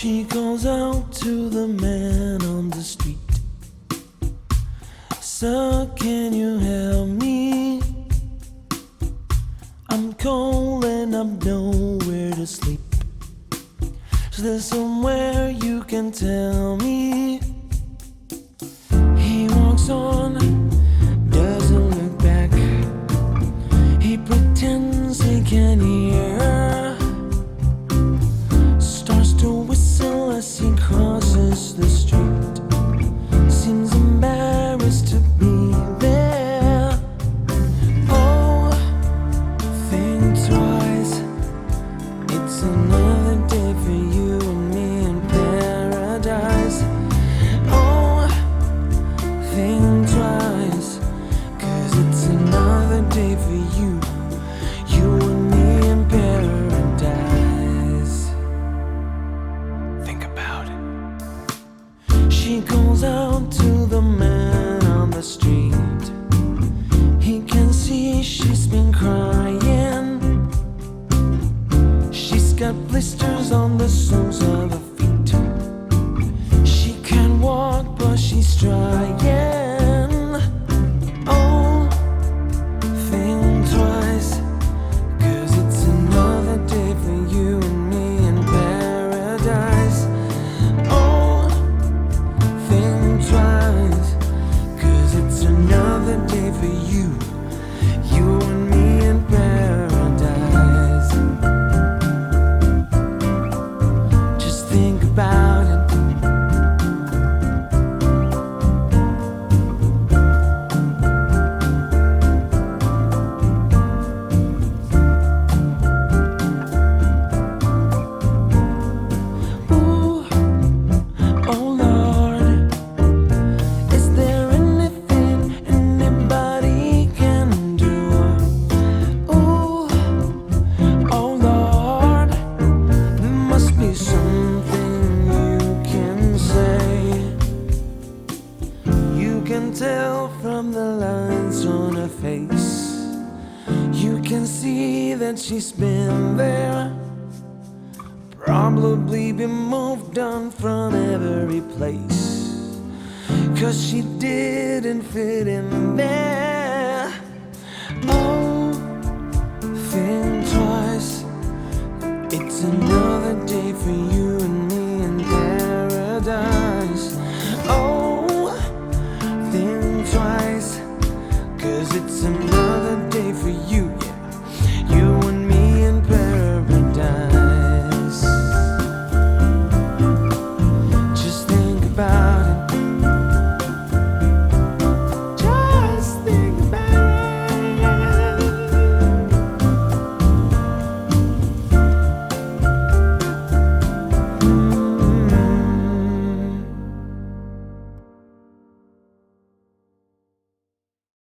She calls out to the man on the street, Sir, can you help me? I'm cold and I'm nowhere to sleep. Is there somewhere you can tell me? He walks on. She calls out to the man on the street. He can see she's been crying. She's got blisters on the soles of her Yeah. Can tell from the lines on her face. You can see that she's been there. Probably been moved on from every place. Cause she didn't fit in there. Oh,